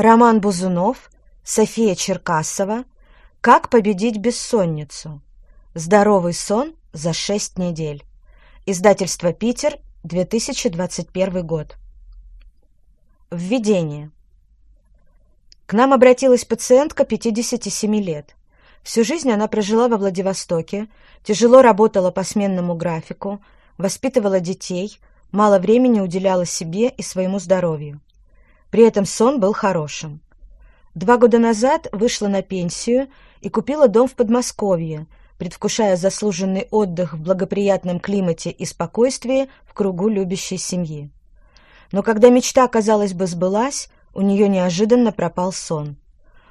Роман Бузунов, София Черкасова «Как победить бессонницу. Здоровый сон за 6 недель». Издательство «Питер», 2021 год. Введение. К нам обратилась пациентка 57 лет. Всю жизнь она прожила во Владивостоке, тяжело работала по сменному графику, воспитывала детей, мало времени уделяла себе и своему здоровью. При этом сон был хорошим. Два года назад вышла на пенсию и купила дом в Подмосковье, предвкушая заслуженный отдых в благоприятном климате и спокойствии в кругу любящей семьи. Но когда мечта, казалось бы, сбылась, у нее неожиданно пропал сон.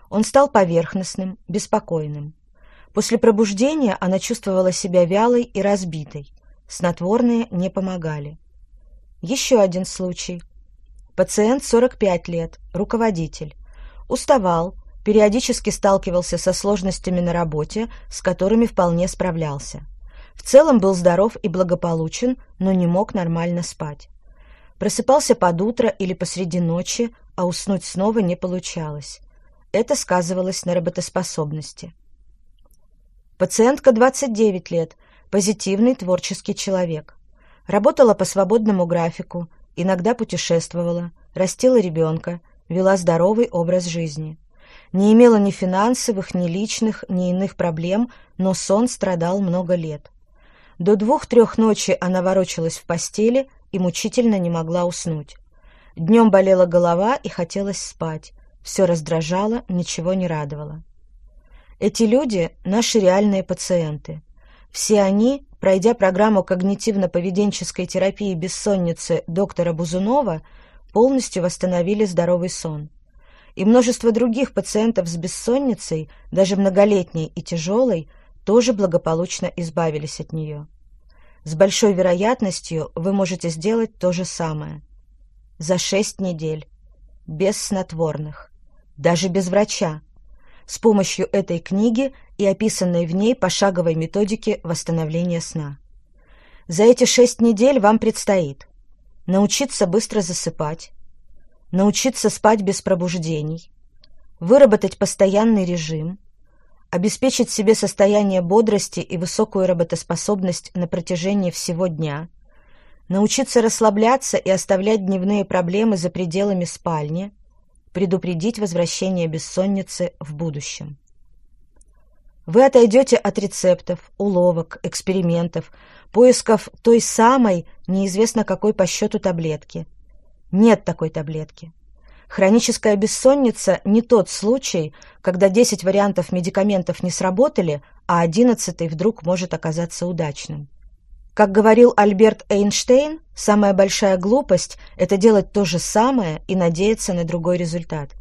Он стал поверхностным, беспокойным. После пробуждения она чувствовала себя вялой и разбитой. Снотворные не помогали. Еще один случай. Пациент 45 лет, руководитель. Уставал, периодически сталкивался со сложностями на работе, с которыми вполне справлялся. В целом был здоров и благополучен, но не мог нормально спать. Просыпался под утро или посреди ночи, а уснуть снова не получалось. Это сказывалось на работоспособности. Пациентка 29 лет, позитивный творческий человек. Работала по свободному графику, иногда путешествовала, растила ребенка, вела здоровый образ жизни. Не имела ни финансовых, ни личных, ни иных проблем, но сон страдал много лет. До двух-трех ночи она ворочалась в постели и мучительно не могла уснуть. Днем болела голова и хотелось спать. Все раздражало, ничего не радовало. Эти люди — наши реальные пациенты. Все они, пройдя программу когнитивно-поведенческой терапии бессонницы доктора Бузунова, полностью восстановили здоровый сон. И множество других пациентов с бессонницей, даже многолетней и тяжелой, тоже благополучно избавились от нее. С большой вероятностью вы можете сделать то же самое. За шесть недель. Без снотворных. Даже без врача с помощью этой книги и описанной в ней пошаговой методики восстановления сна. За эти шесть недель вам предстоит научиться быстро засыпать, научиться спать без пробуждений, выработать постоянный режим, обеспечить себе состояние бодрости и высокую работоспособность на протяжении всего дня, научиться расслабляться и оставлять дневные проблемы за пределами спальни, предупредить возвращение бессонницы в будущем. Вы отойдете от рецептов, уловок, экспериментов, поисков той самой, неизвестно какой по счету таблетки. Нет такой таблетки. Хроническая бессонница не тот случай, когда 10 вариантов медикаментов не сработали, а 11 вдруг может оказаться удачным. Как говорил Альберт Эйнштейн, самая большая глупость – это делать то же самое и надеяться на другой результат.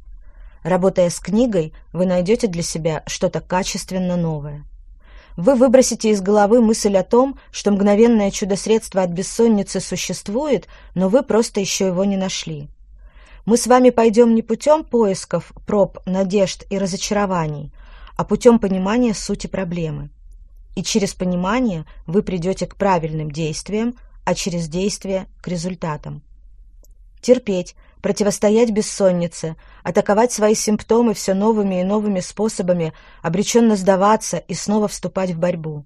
Работая с книгой, вы найдете для себя что-то качественно новое. Вы выбросите из головы мысль о том, что мгновенное чудо-средство от бессонницы существует, но вы просто еще его не нашли. Мы с вами пойдем не путем поисков, проб, надежд и разочарований, а путем понимания сути проблемы и через понимание вы придете к правильным действиям, а через действия – к результатам. Терпеть, противостоять бессоннице, атаковать свои симптомы все новыми и новыми способами, обреченно сдаваться и снова вступать в борьбу.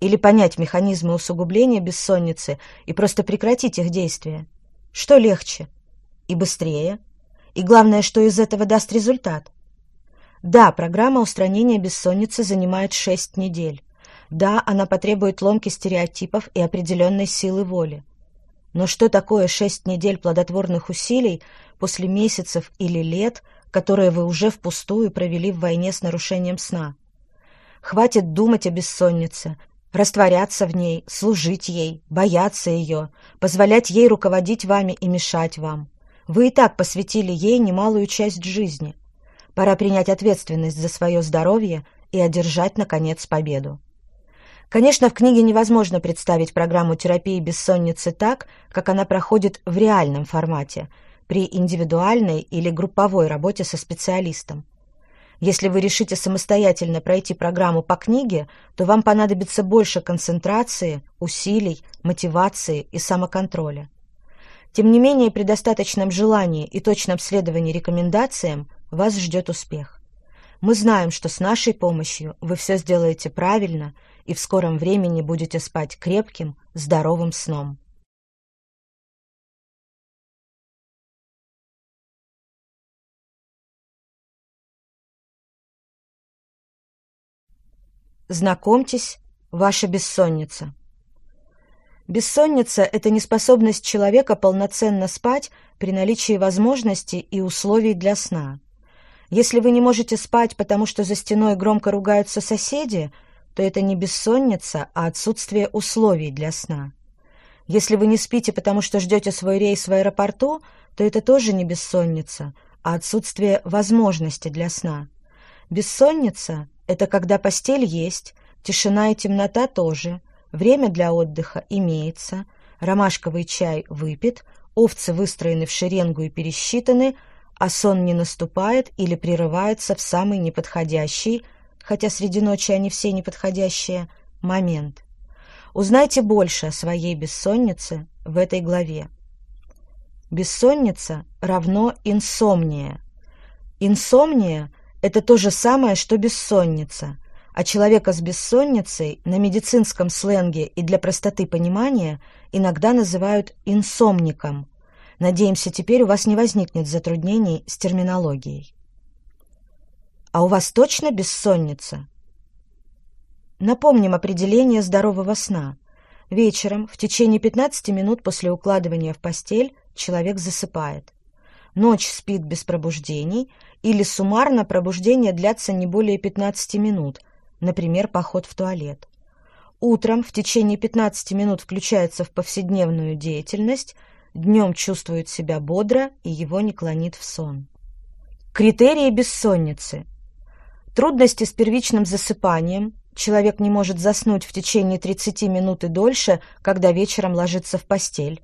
Или понять механизмы усугубления бессонницы и просто прекратить их действия. Что легче? И быстрее? И главное, что из этого даст результат? Да, программа устранения бессонницы занимает 6 недель. Да, она потребует ломки стереотипов и определенной силы воли. Но что такое шесть недель плодотворных усилий после месяцев или лет, которые вы уже впустую провели в войне с нарушением сна? Хватит думать о бессоннице, растворяться в ней, служить ей, бояться ее, позволять ей руководить вами и мешать вам. Вы и так посвятили ей немалую часть жизни. Пора принять ответственность за свое здоровье и одержать, наконец, победу. Конечно, в книге невозможно представить программу терапии бессонницы так, как она проходит в реальном формате, при индивидуальной или групповой работе со специалистом. Если вы решите самостоятельно пройти программу по книге, то вам понадобится больше концентрации, усилий, мотивации и самоконтроля. Тем не менее, при достаточном желании и точном следовании рекомендациям вас ждет успех. Мы знаем, что с нашей помощью вы все сделаете правильно и в скором времени будете спать крепким, здоровым сном. Знакомьтесь, ваша бессонница. Бессонница – это неспособность человека полноценно спать при наличии возможностей и условий для сна. Если вы не можете спать, потому что за стеной громко ругаются соседи, то это не бессонница, а отсутствие условий для сна. Если вы не спите, потому что ждете свой рейс в аэропорту, то это тоже не бессонница, а отсутствие возможности для сна. Бессонница – это когда постель есть, тишина и темнота тоже – Время для отдыха имеется, ромашковый чай выпит, овцы выстроены в шеренгу и пересчитаны, а сон не наступает или прерывается в самый неподходящий, хотя среди ночи они все неподходящие, момент. Узнайте больше о своей бессоннице в этой главе. Бессонница равно инсомния. Инсомния – это то же самое, что бессонница – а человека с бессонницей на медицинском сленге и для простоты понимания иногда называют инсомником. Надеемся, теперь у вас не возникнет затруднений с терминологией. А у вас точно бессонница? Напомним определение здорового сна. Вечером, в течение 15 минут после укладывания в постель, человек засыпает. Ночь спит без пробуждений или суммарно пробуждение длятся не более 15 минут – например, поход в туалет. Утром в течение 15 минут включается в повседневную деятельность, днем чувствует себя бодро и его не клонит в сон. Критерии бессонницы. Трудности с первичным засыпанием. Человек не может заснуть в течение 30 минут и дольше, когда вечером ложится в постель.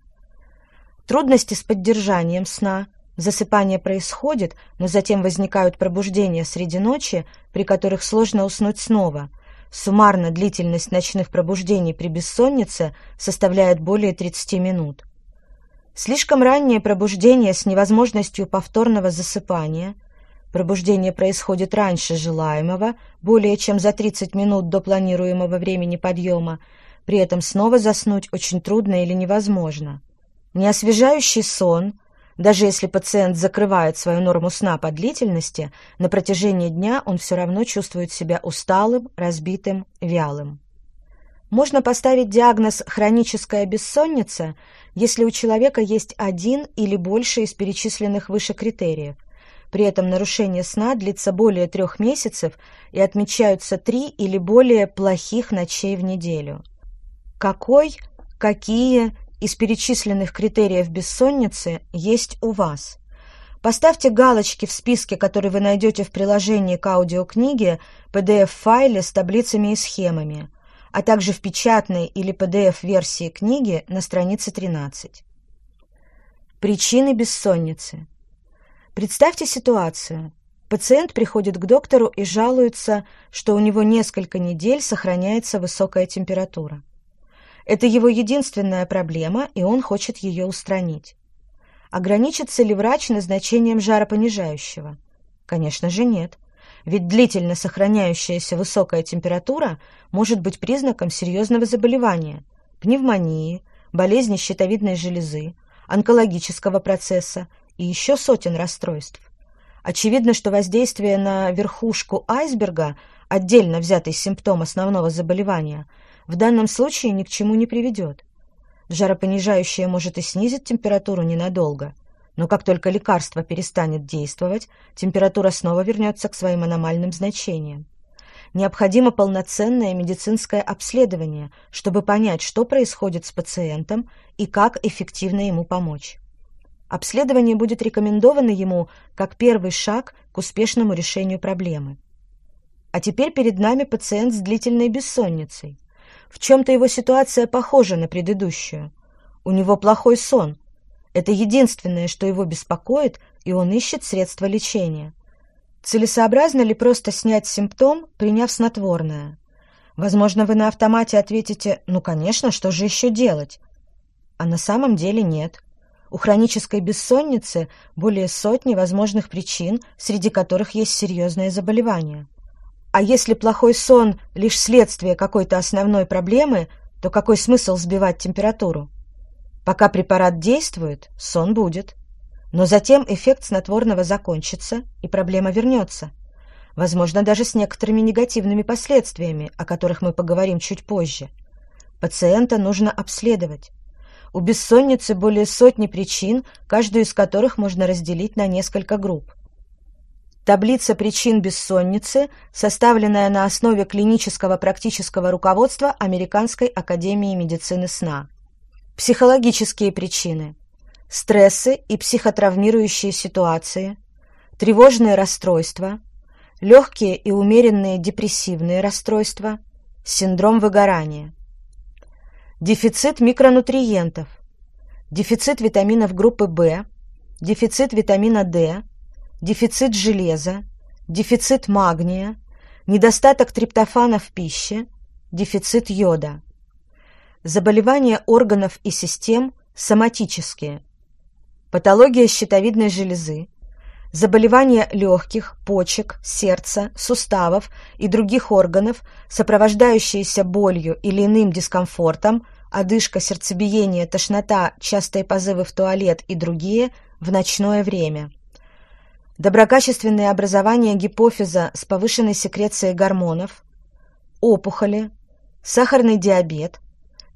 Трудности с поддержанием сна. Засыпание происходит, но затем возникают пробуждения среди ночи, при которых сложно уснуть снова. Суммарно длительность ночных пробуждений при бессоннице составляет более 30 минут. Слишком раннее пробуждение с невозможностью повторного засыпания. Пробуждение происходит раньше желаемого, более чем за 30 минут до планируемого времени подъема. При этом снова заснуть очень трудно или невозможно. Неосвежающий сон – даже если пациент закрывает свою норму сна по длительности, на протяжении дня он все равно чувствует себя усталым, разбитым, вялым. Можно поставить диагноз «хроническая бессонница», если у человека есть один или больше из перечисленных выше критериев. При этом нарушение сна длится более трех месяцев и отмечаются три или более плохих ночей в неделю. Какой, какие из перечисленных критериев бессонницы есть у вас. Поставьте галочки в списке, который вы найдете в приложении к аудиокниге, PDF-файле с таблицами и схемами, а также в печатной или PDF-версии книги на странице 13. Причины бессонницы. Представьте ситуацию. Пациент приходит к доктору и жалуется, что у него несколько недель сохраняется высокая температура. Это его единственная проблема, и он хочет ее устранить. Ограничится ли врач назначением жаропонижающего? Конечно же нет. Ведь длительно сохраняющаяся высокая температура может быть признаком серьезного заболевания, пневмонии, болезни щитовидной железы, онкологического процесса и еще сотен расстройств. Очевидно, что воздействие на верхушку айсберга, отдельно взятый симптом основного заболевания – в данном случае ни к чему не приведет. Жаропонижающее может и снизить температуру ненадолго, но как только лекарство перестанет действовать, температура снова вернется к своим аномальным значениям. Необходимо полноценное медицинское обследование, чтобы понять, что происходит с пациентом и как эффективно ему помочь. Обследование будет рекомендовано ему как первый шаг к успешному решению проблемы. А теперь перед нами пациент с длительной бессонницей. В чем-то его ситуация похожа на предыдущую. У него плохой сон. Это единственное, что его беспокоит, и он ищет средства лечения. Целесообразно ли просто снять симптом, приняв снотворное? Возможно, вы на автомате ответите «ну, конечно, что же еще делать?» А на самом деле нет. У хронической бессонницы более сотни возможных причин, среди которых есть серьезные заболевания. А если плохой сон – лишь следствие какой-то основной проблемы, то какой смысл сбивать температуру? Пока препарат действует, сон будет. Но затем эффект снотворного закончится, и проблема вернется. Возможно, даже с некоторыми негативными последствиями, о которых мы поговорим чуть позже. Пациента нужно обследовать. У бессонницы более сотни причин, каждую из которых можно разделить на несколько групп. Таблица причин бессонницы, составленная на основе клинического практического руководства Американской академии медицины сна. Психологические причины. Стрессы и психотравмирующие ситуации, тревожные расстройства, легкие и умеренные депрессивные расстройства, синдром выгорания. Дефицит микронутриентов, дефицит витаминов группы В, дефицит витамина D, дефицит железа, дефицит магния, недостаток триптофана в пище, дефицит йода. Заболевания органов и систем соматические. Патология щитовидной железы, заболевания легких, почек, сердца, суставов и других органов, сопровождающиеся болью или иным дискомфортом, одышка, сердцебиение, тошнота, частые позывы в туалет и другие в ночное время. Доброкачественные образования гипофиза с повышенной секрецией гормонов, опухоли, сахарный диабет,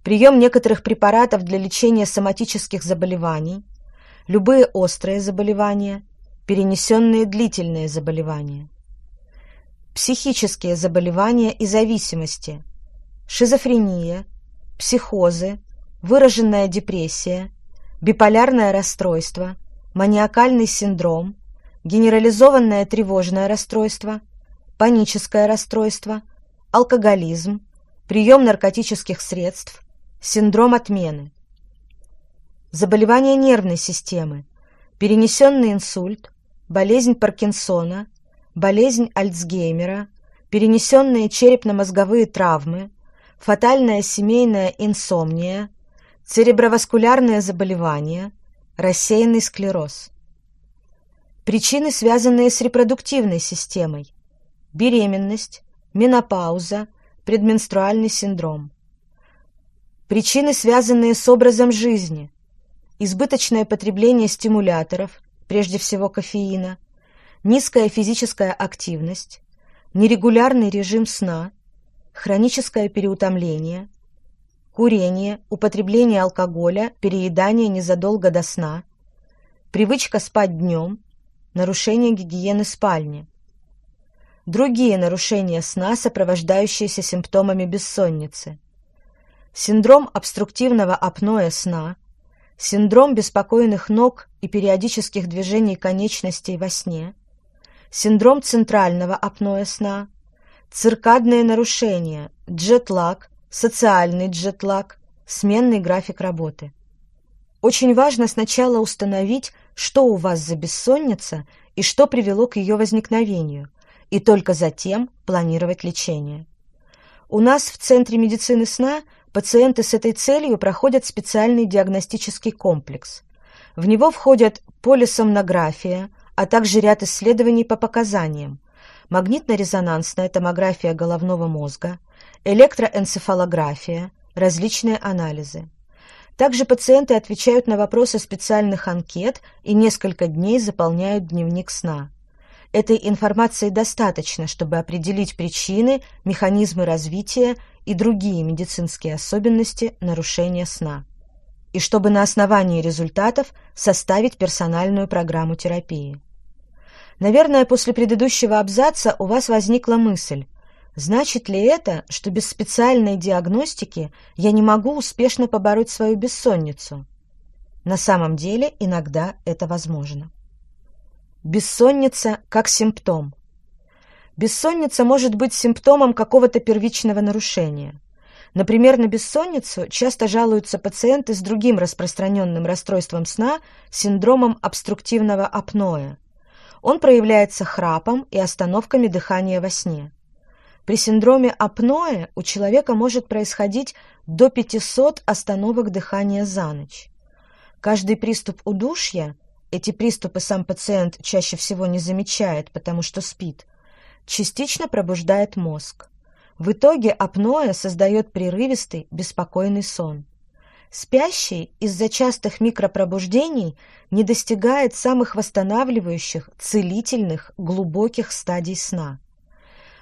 прием некоторых препаратов для лечения соматических заболеваний, любые острые заболевания – перенесенные длительные заболевания, психические заболевания и зависимости, шизофрения, психозы, выраженная депрессия, биполярное расстройство, маниакальный синдром, генерализованное тревожное расстройство, паническое расстройство, алкоголизм, прием наркотических средств, синдром отмены. Заболевания нервной системы, перенесенный инсульт, болезнь Паркинсона, болезнь Альцгеймера, перенесенные черепно-мозговые травмы, фатальная семейная инсомния, цереброваскулярные заболевания, рассеянный склероз. Причины, связанные с репродуктивной системой. Беременность, менопауза, предменструальный синдром. Причины, связанные с образом жизни – избыточное потребление стимуляторов, прежде всего кофеина, низкая физическая активность, нерегулярный режим сна, хроническое переутомление, курение, употребление алкоголя, переедание незадолго до сна, привычка спать днем, нарушение гигиены спальни. Другие нарушения сна, сопровождающиеся симптомами бессонницы. Синдром обструктивного апноэ сна, синдром беспокойных ног и периодических движений конечностей во сне, синдром центрального апноэ сна, циркадные нарушения, джетлаг, социальный джетлаг, сменный график работы. Очень важно сначала установить, что у вас за бессонница и что привело к ее возникновению, и только затем планировать лечение. У нас в Центре медицины сна – Пациенты с этой целью проходят специальный диагностический комплекс. В него входят полисомнография, а также ряд исследований по показаниям, магнитно-резонансная томография головного мозга, электроэнцефалография, различные анализы. Также пациенты отвечают на вопросы специальных анкет и несколько дней заполняют дневник сна. Этой информации достаточно, чтобы определить причины, механизмы развития и другие медицинские особенности нарушения сна, и чтобы на основании результатов составить персональную программу терапии. Наверное, после предыдущего абзаца у вас возникла мысль, значит ли это, что без специальной диагностики я не могу успешно побороть свою бессонницу? На самом деле иногда это возможно. Бессонница как симптом – Бессонница может быть симптомом какого-то первичного нарушения. Например, на бессонницу часто жалуются пациенты с другим распространенным расстройством сна – синдромом обструктивного апноэ. Он проявляется храпом и остановками дыхания во сне. При синдроме апноэ у человека может происходить до 500 остановок дыхания за ночь. Каждый приступ удушья, эти приступы сам пациент чаще всего не замечает, потому что спит, частично пробуждает мозг. В итоге апноэ создает прерывистый, беспокойный сон. Спящий из-за частых микропробуждений не достигает самых восстанавливающих, целительных, глубоких стадий сна.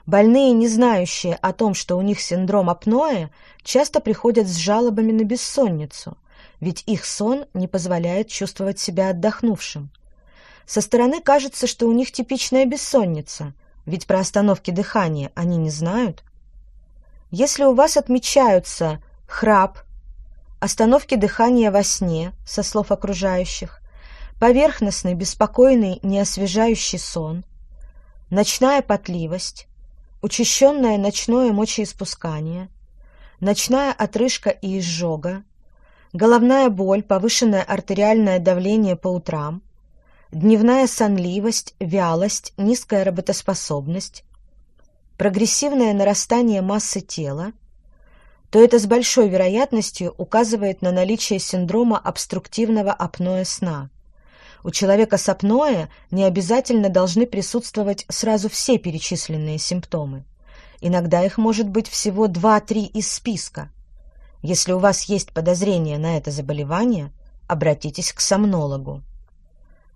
Больные, не знающие о том, что у них синдром апноэ, часто приходят с жалобами на бессонницу, ведь их сон не позволяет чувствовать себя отдохнувшим. Со стороны кажется, что у них типичная бессонница, ведь про остановки дыхания они не знают. Если у вас отмечаются храп, остановки дыхания во сне, со слов окружающих, поверхностный, беспокойный, неосвежающий сон, ночная потливость, учащенное ночное мочеиспускание, ночная отрыжка и изжога, головная боль, повышенное артериальное давление по утрам, дневная сонливость, вялость, низкая работоспособность, прогрессивное нарастание массы тела, то это с большой вероятностью указывает на наличие синдрома обструктивного апноэ сна. У человека с апноэ не обязательно должны присутствовать сразу все перечисленные симптомы. Иногда их может быть всего 2-3 из списка. Если у вас есть подозрение на это заболевание, обратитесь к сомнологу.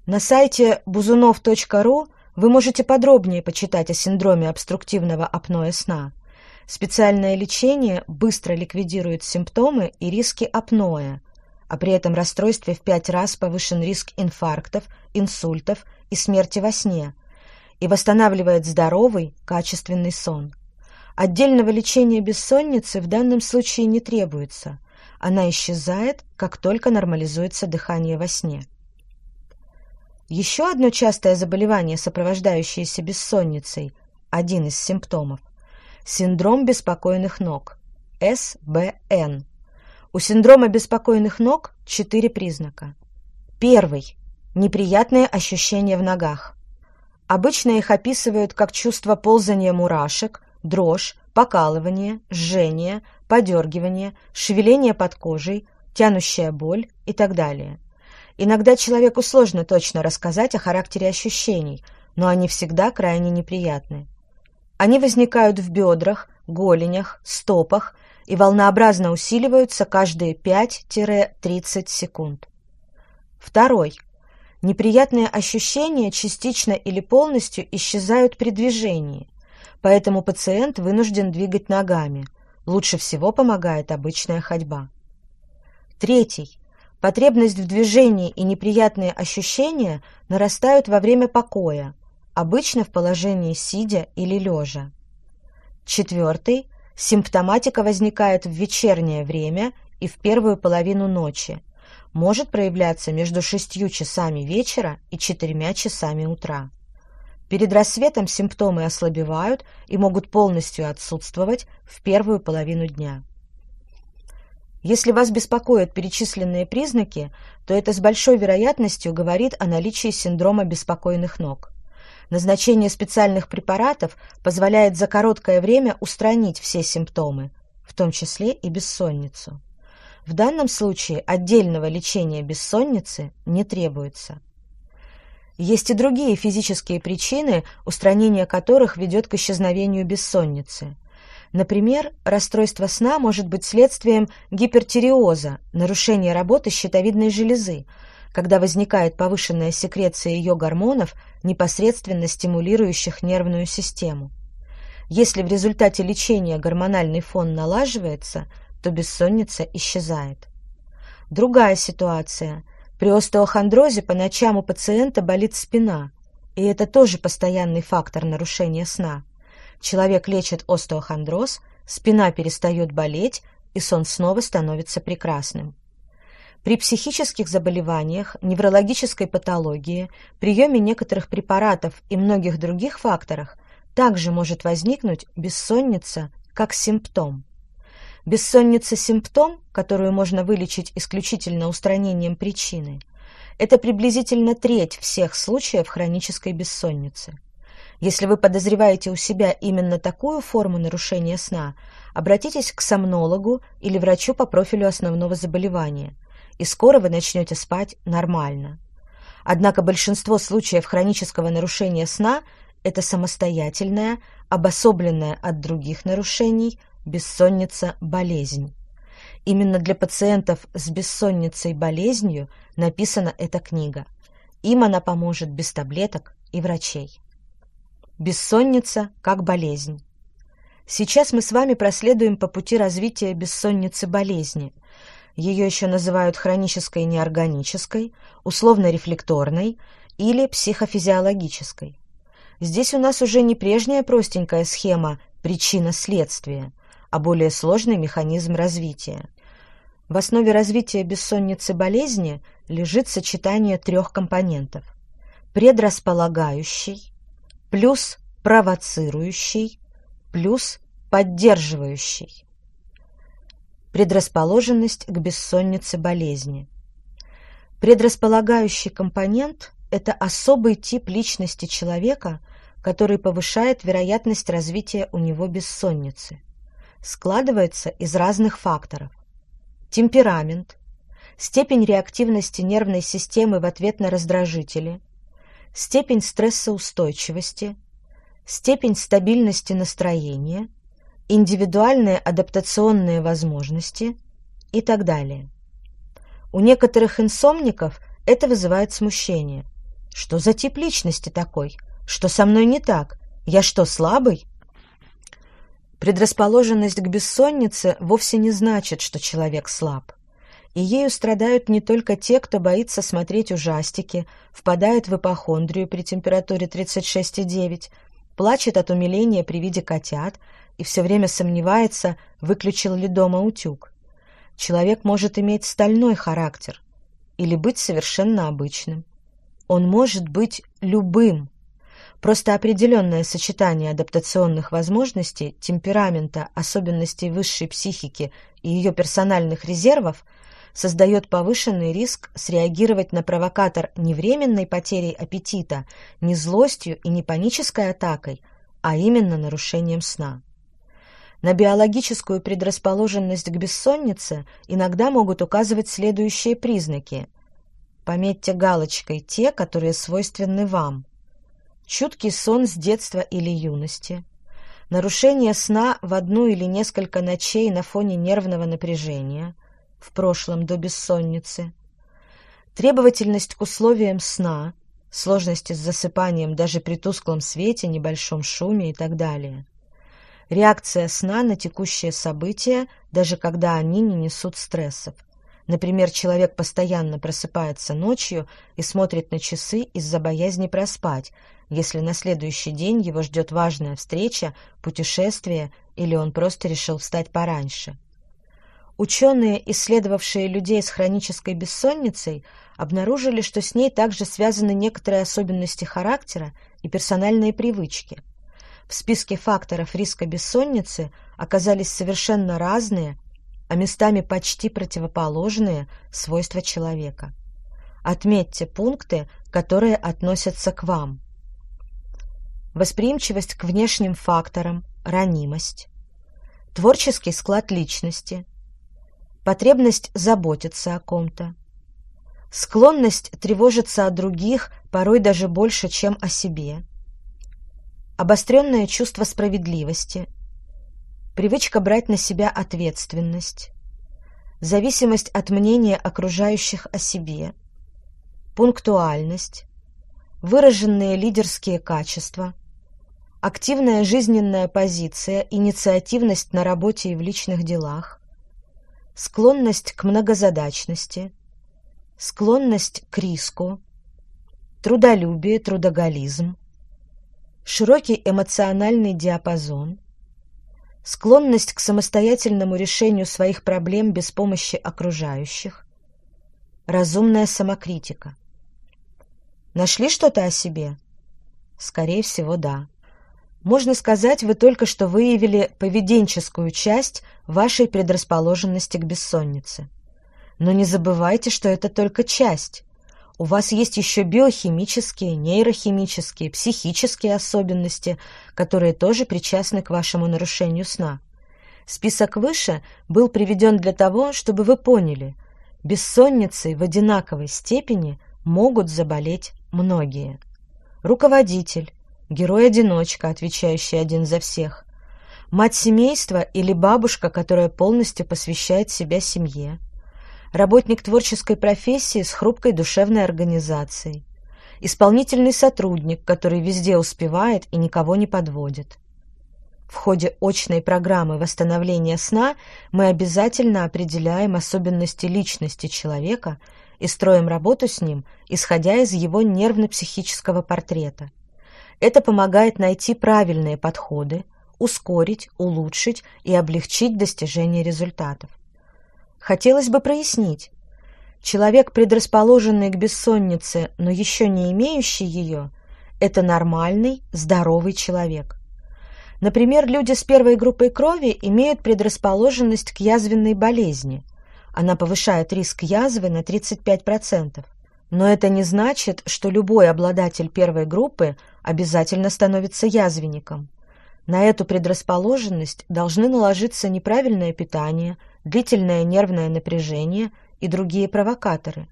На сайте buzunov.ru вы можете подробнее почитать о синдроме обструктивного апноэ сна. Специальное лечение быстро ликвидирует симптомы и риски апноэ, а при этом расстройстве в пять раз повышен риск инфарктов, инсультов и смерти во сне и восстанавливает здоровый, качественный сон. Отдельного лечения бессонницы в данном случае не требуется. Она исчезает, как только нормализуется дыхание во сне. Еще одно частое заболевание, сопровождающееся бессонницей, один из симптомов – синдром беспокойных ног, СБН. У синдрома беспокойных ног четыре признака. Первый – неприятные ощущения в ногах. Обычно их описывают как чувство ползания мурашек, дрожь, покалывание, жжение, подергивание, шевеление под кожей, тянущая боль и так далее. Иногда человеку сложно точно рассказать о характере ощущений, но они всегда крайне неприятны. Они возникают в бедрах, голенях, стопах и волнообразно усиливаются каждые 5-30 секунд. Второй. Неприятные ощущения частично или полностью исчезают при движении, поэтому пациент вынужден двигать ногами. Лучше всего помогает обычная ходьба. Третий. Потребность в движении и неприятные ощущения нарастают во время покоя, обычно в положении сидя или лежа. Четвертый. Симптоматика возникает в вечернее время и в первую половину ночи. Может проявляться между шестью часами вечера и четырьмя часами утра. Перед рассветом симптомы ослабевают и могут полностью отсутствовать в первую половину дня. Если вас беспокоят перечисленные признаки, то это с большой вероятностью говорит о наличии синдрома беспокойных ног. Назначение специальных препаратов позволяет за короткое время устранить все симптомы, в том числе и бессонницу. В данном случае отдельного лечения бессонницы не требуется. Есть и другие физические причины, устранение которых ведет к исчезновению бессонницы. Например, расстройство сна может быть следствием гипертиреоза, нарушения работы щитовидной железы, когда возникает повышенная секреция ее гормонов, непосредственно стимулирующих нервную систему. Если в результате лечения гормональный фон налаживается, то бессонница исчезает. Другая ситуация. При остеохондрозе по ночам у пациента болит спина, и это тоже постоянный фактор нарушения сна. Человек лечит остеохондроз, спина перестает болеть, и сон снова становится прекрасным. При психических заболеваниях, неврологической патологии, приеме некоторых препаратов и многих других факторах также может возникнуть бессонница как симптом. Бессонница-симптом, которую можно вылечить исключительно устранением причины, это приблизительно треть всех случаев хронической бессонницы. Если вы подозреваете у себя именно такую форму нарушения сна, обратитесь к сомнологу или врачу по профилю основного заболевания. и скоро вы начнете спать нормально. Однако большинство случаев хронического нарушения сна – это самостоятельная, обособленная от других нарушений, бессонница, болезнь. Именно для пациентов с бессонницей-болезнью написана эта книга. Им она поможет без таблеток и врачей. Бессонница как болезнь. Сейчас мы с вами проследуем по пути развития бессонницы болезни. Ее еще называют хронической неорганической, условно-рефлекторной или психофизиологической. Здесь у нас уже не прежняя простенькая схема причина-следствия, а более сложный механизм развития. В основе развития бессонницы болезни лежит сочетание трех компонентов. Предрасполагающий, плюс провоцирующий, плюс поддерживающий. Предрасположенность к бессоннице болезни. Предрасполагающий компонент – это особый тип личности человека, который повышает вероятность развития у него бессонницы. Складывается из разных факторов. Темперамент, степень реактивности нервной системы в ответ на раздражители – степень стрессоустойчивости, степень стабильности настроения, индивидуальные адаптационные возможности и так далее. У некоторых инсомников это вызывает смущение. Что за тип личности такой? Что со мной не так? Я что, слабый? Предрасположенность к бессоннице вовсе не значит, что человек слаб и ею страдают не только те, кто боится смотреть ужастики, впадает в ипохондрию при температуре 36,9, плачет от умиления при виде котят и все время сомневается, выключил ли дома утюг. Человек может иметь стальной характер или быть совершенно обычным. Он может быть любым. Просто определенное сочетание адаптационных возможностей, темперамента, особенностей высшей психики и ее персональных резервов – создает повышенный риск среагировать на провокатор не временной потерей аппетита, не злостью и не панической атакой, а именно нарушением сна. На биологическую предрасположенность к бессоннице иногда могут указывать следующие признаки. Пометьте галочкой те, которые свойственны вам. Чуткий сон с детства или юности. Нарушение сна в одну или несколько ночей на фоне нервного напряжения в прошлом до бессонницы, требовательность к условиям сна, сложности с засыпанием даже при тусклом свете, небольшом шуме и так далее. Реакция сна на текущие события, даже когда они не несут стрессов. Например, человек постоянно просыпается ночью и смотрит на часы из-за боязни проспать, если на следующий день его ждет важная встреча, путешествие или он просто решил встать пораньше. Ученые, исследовавшие людей с хронической бессонницей, обнаружили, что с ней также связаны некоторые особенности характера и персональные привычки. В списке факторов риска бессонницы оказались совершенно разные, а местами почти противоположные свойства человека. Отметьте пункты, которые относятся к вам. Восприимчивость к внешним факторам, ранимость, творческий склад личности, потребность заботиться о ком-то, склонность тревожиться о других, порой даже больше, чем о себе, обостренное чувство справедливости, привычка брать на себя ответственность, зависимость от мнения окружающих о себе, пунктуальность, выраженные лидерские качества, активная жизненная позиция, инициативность на работе и в личных делах, склонность к многозадачности, склонность к риску, трудолюбие, трудоголизм, широкий эмоциональный диапазон, склонность к самостоятельному решению своих проблем без помощи окружающих, разумная самокритика. Нашли что-то о себе? Скорее всего, да. Можно сказать, вы только что выявили поведенческую часть вашей предрасположенности к бессоннице. Но не забывайте, что это только часть. У вас есть еще биохимические, нейрохимические, психические особенности, которые тоже причастны к вашему нарушению сна. Список выше был приведен для того, чтобы вы поняли, Бессонницей в одинаковой степени могут заболеть многие. Руководитель, герой-одиночка, отвечающий один за всех, мать семейства или бабушка, которая полностью посвящает себя семье, работник творческой профессии с хрупкой душевной организацией, исполнительный сотрудник, который везде успевает и никого не подводит. В ходе очной программы восстановления сна мы обязательно определяем особенности личности человека и строим работу с ним, исходя из его нервно-психического портрета. Это помогает найти правильные подходы, ускорить, улучшить и облегчить достижение результатов. Хотелось бы прояснить. Человек, предрасположенный к бессоннице, но еще не имеющий ее, это нормальный, здоровый человек. Например, люди с первой группой крови имеют предрасположенность к язвенной болезни. Она повышает риск язвы на 35%. Но это не значит, что любой обладатель первой группы обязательно становится язвенником. На эту предрасположенность должны наложиться неправильное питание, длительное нервное напряжение и другие провокаторы.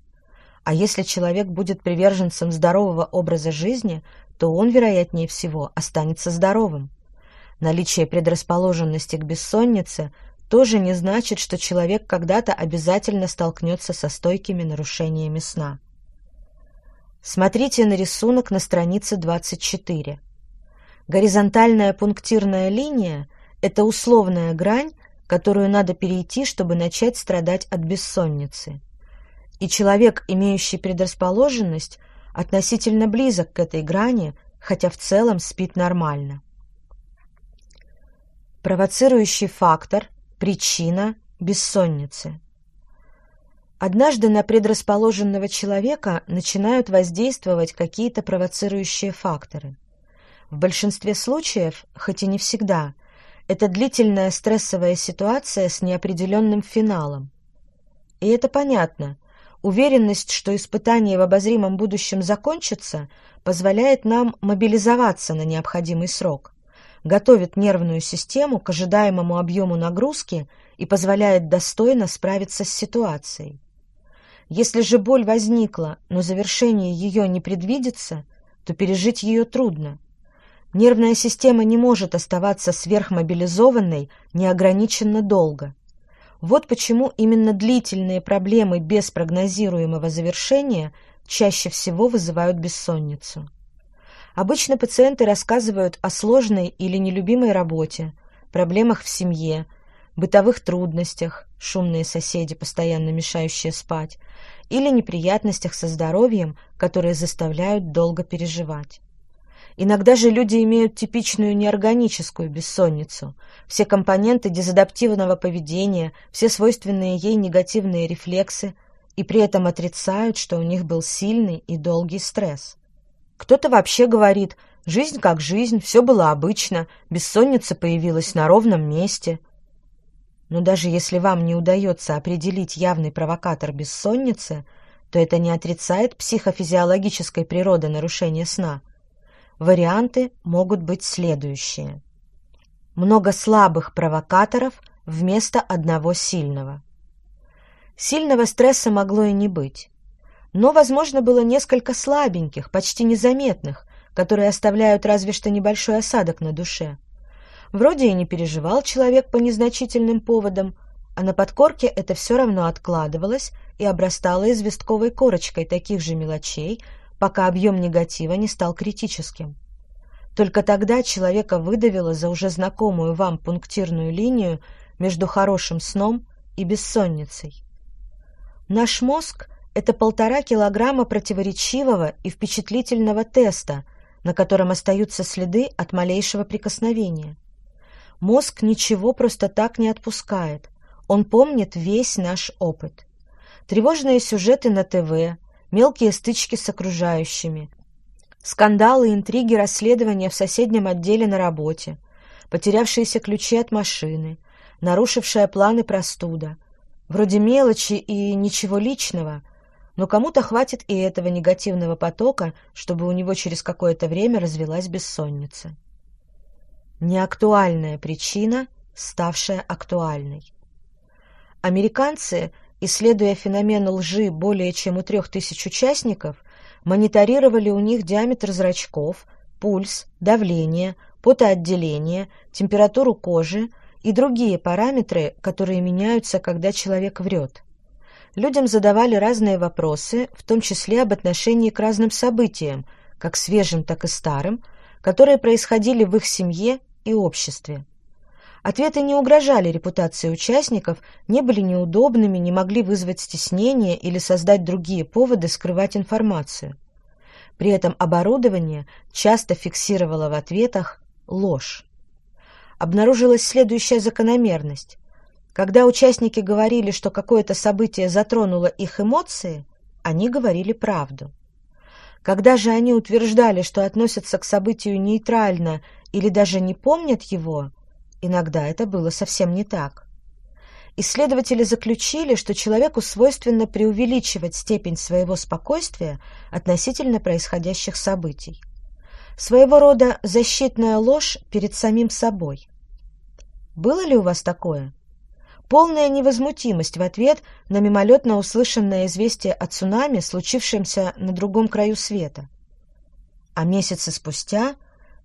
А если человек будет приверженцем здорового образа жизни, то он, вероятнее всего, останется здоровым. Наличие предрасположенности к бессоннице тоже не значит, что человек когда-то обязательно столкнется со стойкими нарушениями сна. Смотрите на рисунок на странице 24. Горизонтальная пунктирная линия – это условная грань, которую надо перейти, чтобы начать страдать от бессонницы. И человек, имеющий предрасположенность, относительно близок к этой грани, хотя в целом спит нормально провоцирующий фактор, причина бессонницы. Однажды на предрасположенного человека начинают воздействовать какие-то провоцирующие факторы. В большинстве случаев, хоть и не всегда, это длительная стрессовая ситуация с неопределенным финалом. И это понятно. Уверенность, что испытание в обозримом будущем закончится, позволяет нам мобилизоваться на необходимый срок готовит нервную систему к ожидаемому объему нагрузки и позволяет достойно справиться с ситуацией. Если же боль возникла, но завершение ее не предвидится, то пережить ее трудно. Нервная система не может оставаться сверхмобилизованной неограниченно долго. Вот почему именно длительные проблемы без прогнозируемого завершения чаще всего вызывают бессонницу. Обычно пациенты рассказывают о сложной или нелюбимой работе, проблемах в семье, бытовых трудностях, шумные соседи, постоянно мешающие спать, или неприятностях со здоровьем, которые заставляют долго переживать. Иногда же люди имеют типичную неорганическую бессонницу, все компоненты дезадаптивного поведения, все свойственные ей негативные рефлексы, и при этом отрицают, что у них был сильный и долгий стресс. Кто-то вообще говорит «жизнь как жизнь, все было обычно, бессонница появилась на ровном месте». Но даже если вам не удается определить явный провокатор бессонницы, то это не отрицает психофизиологической природы нарушения сна. Варианты могут быть следующие. Много слабых провокаторов вместо одного сильного. Сильного стресса могло и не быть но, возможно, было несколько слабеньких, почти незаметных, которые оставляют разве что небольшой осадок на душе. Вроде и не переживал человек по незначительным поводам, а на подкорке это все равно откладывалось и обрастало известковой корочкой таких же мелочей, пока объем негатива не стал критическим. Только тогда человека выдавило за уже знакомую вам пунктирную линию между хорошим сном и бессонницей. Наш мозг это полтора килограмма противоречивого и впечатлительного теста, на котором остаются следы от малейшего прикосновения. Мозг ничего просто так не отпускает. Он помнит весь наш опыт. Тревожные сюжеты на ТВ, мелкие стычки с окружающими, скандалы, интриги, расследования в соседнем отделе на работе, потерявшиеся ключи от машины, нарушившая планы простуда. Вроде мелочи и ничего личного, но кому-то хватит и этого негативного потока, чтобы у него через какое-то время развилась бессонница. Неактуальная причина, ставшая актуальной. Американцы исследуя феномен лжи более чем у трех тысяч участников, мониторировали у них диаметр зрачков, пульс, давление, потоотделение, температуру кожи и другие параметры, которые меняются, когда человек врет. Людям задавали разные вопросы, в том числе об отношении к разным событиям, как свежим, так и старым, которые происходили в их семье и обществе. Ответы не угрожали репутации участников, не были неудобными, не могли вызвать стеснение или создать другие поводы скрывать информацию. При этом оборудование часто фиксировало в ответах ложь. Обнаружилась следующая закономерность. Когда участники говорили, что какое-то событие затронуло их эмоции, они говорили правду. Когда же они утверждали, что относятся к событию нейтрально или даже не помнят его, иногда это было совсем не так. Исследователи заключили, что человеку свойственно преувеличивать степень своего спокойствия относительно происходящих событий. Своего рода защитная ложь перед самим собой. Было ли у вас такое? Полная невозмутимость в ответ на мимолетно услышанное известие о цунами, случившемся на другом краю света. А месяцы спустя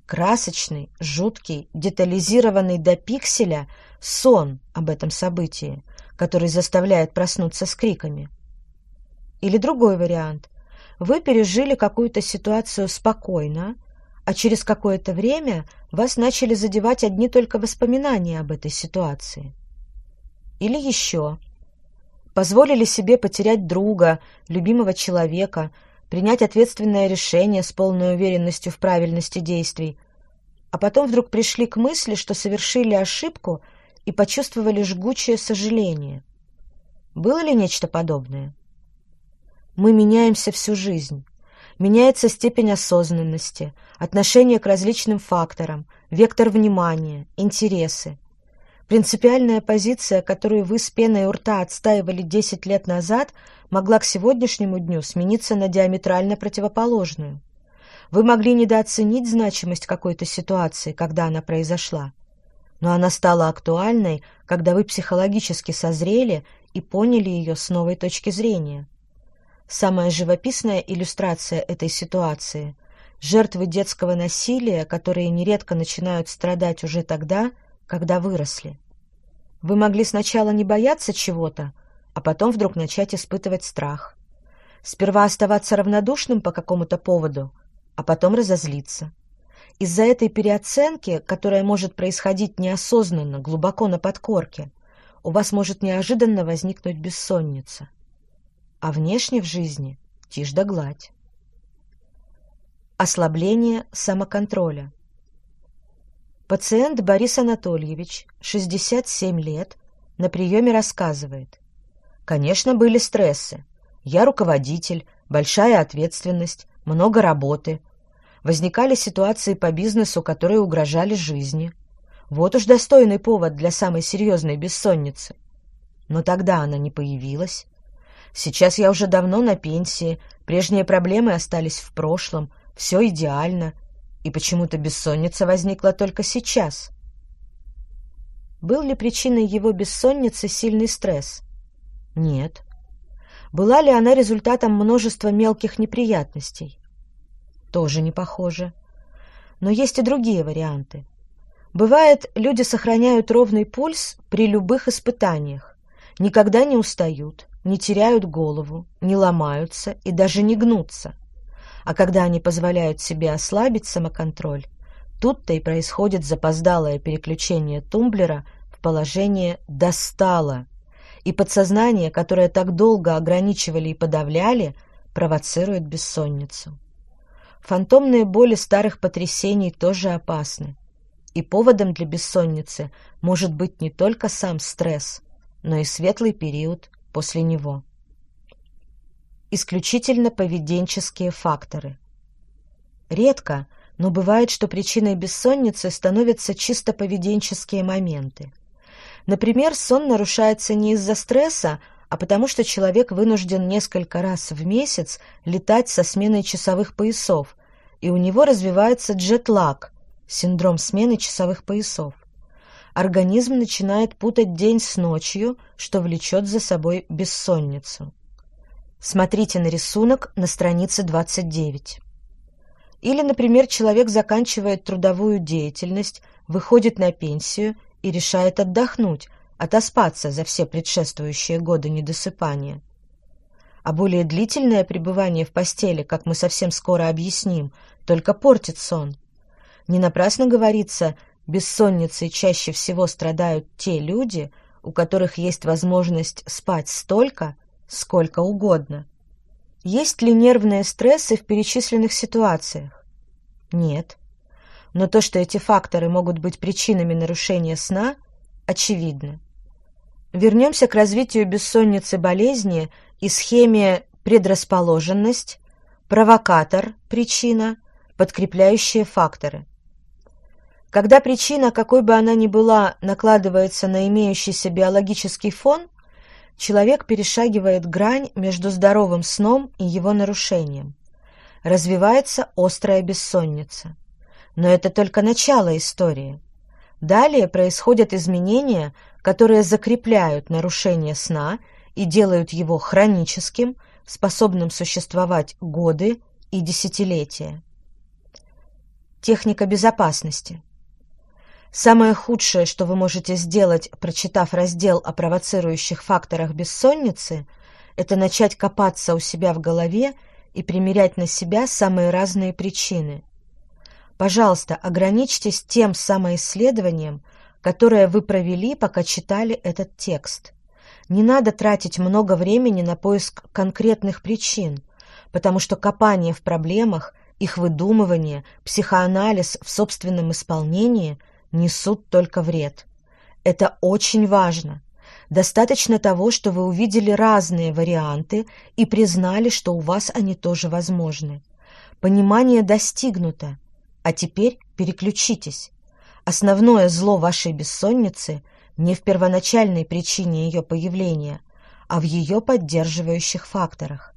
красочный, жуткий, детализированный до пикселя сон об этом событии, который заставляет проснуться с криками. Или другой вариант. Вы пережили какую-то ситуацию спокойно, а через какое-то время вас начали задевать одни только воспоминания об этой ситуации. Или еще. Позволили себе потерять друга, любимого человека, принять ответственное решение с полной уверенностью в правильности действий, а потом вдруг пришли к мысли, что совершили ошибку и почувствовали жгучее сожаление. Было ли нечто подобное? Мы меняемся всю жизнь. Меняется степень осознанности, отношение к различным факторам, вектор внимания, интересы. Принципиальная позиция, которую вы с пеной у рта отстаивали 10 лет назад, могла к сегодняшнему дню смениться на диаметрально противоположную. Вы могли недооценить значимость какой-то ситуации, когда она произошла. Но она стала актуальной, когда вы психологически созрели и поняли ее с новой точки зрения. Самая живописная иллюстрация этой ситуации – жертвы детского насилия, которые нередко начинают страдать уже тогда, когда выросли. Вы могли сначала не бояться чего-то, а потом вдруг начать испытывать страх. Сперва оставаться равнодушным по какому-то поводу, а потом разозлиться. Из-за этой переоценки, которая может происходить неосознанно, глубоко на подкорке, у вас может неожиданно возникнуть бессонница. А внешне в жизни тишь да гладь. Ослабление самоконтроля. Пациент Борис Анатольевич, 67 лет, на приеме рассказывает. Конечно, были стрессы. Я руководитель, большая ответственность, много работы. Возникали ситуации по бизнесу, которые угрожали жизни. Вот уж достойный повод для самой серьезной бессонницы. Но тогда она не появилась. Сейчас я уже давно на пенсии, прежние проблемы остались в прошлом, все идеально — и почему-то бессонница возникла только сейчас. Был ли причиной его бессонницы сильный стресс? Нет. Была ли она результатом множества мелких неприятностей? Тоже не похоже. Но есть и другие варианты. Бывает, люди сохраняют ровный пульс при любых испытаниях, никогда не устают, не теряют голову, не ломаются и даже не гнутся. А когда они позволяют себе ослабить самоконтроль, тут-то и происходит запоздалое переключение тумблера в положение «достало», и подсознание, которое так долго ограничивали и подавляли, провоцирует бессонницу. Фантомные боли старых потрясений тоже опасны. И поводом для бессонницы может быть не только сам стресс, но и светлый период после него исключительно поведенческие факторы. Редко, но бывает, что причиной бессонницы становятся чисто поведенческие моменты. Например, сон нарушается не из-за стресса, а потому что человек вынужден несколько раз в месяц летать со сменой часовых поясов, и у него развивается джетлаг, синдром смены часовых поясов. организм начинает путать день с ночью, что влечет за собой бессонницу. Смотрите на рисунок на странице 29. Или, например, человек заканчивает трудовую деятельность, выходит на пенсию и решает отдохнуть, отоспаться за все предшествующие годы недосыпания. А более длительное пребывание в постели, как мы совсем скоро объясним, только портит сон. Не напрасно говорится, бессонницей чаще всего страдают те люди, у которых есть возможность спать столько, сколько угодно. Есть ли нервные стрессы в перечисленных ситуациях? Нет. Но то, что эти факторы могут быть причинами нарушения сна, очевидно. Вернемся к развитию бессонницы болезни и схеме предрасположенность, провокатор, причина, подкрепляющие факторы. Когда причина, какой бы она ни была, накладывается на имеющийся биологический фон, человек перешагивает грань между здоровым сном и его нарушением. Развивается острая бессонница. Но это только начало истории. Далее происходят изменения, которые закрепляют нарушение сна и делают его хроническим, способным существовать годы и десятилетия. Техника безопасности. Самое худшее, что вы можете сделать, прочитав раздел о провоцирующих факторах бессонницы, это начать копаться у себя в голове и примерять на себя самые разные причины. Пожалуйста, ограничьтесь тем самоисследованием, которое вы провели, пока читали этот текст. Не надо тратить много времени на поиск конкретных причин, потому что копание в проблемах, их выдумывание, психоанализ в собственном исполнении – несут только вред. Это очень важно. Достаточно того, что вы увидели разные варианты и признали, что у вас они тоже возможны. Понимание достигнуто, а теперь переключитесь. Основное зло вашей бессонницы не в первоначальной причине ее появления, а в ее поддерживающих факторах.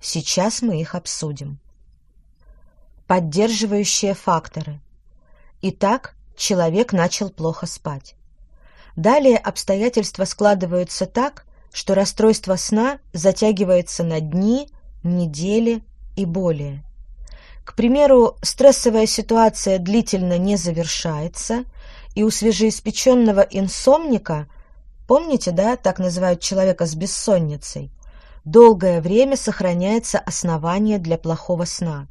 Сейчас мы их обсудим. Поддерживающие факторы. Итак, человек начал плохо спать. Далее обстоятельства складываются так, что расстройство сна затягивается на дни, недели и более. К примеру, стрессовая ситуация длительно не завершается, и у свежеиспеченного инсомника, помните, да, так называют человека с бессонницей, долгое время сохраняется основание для плохого сна.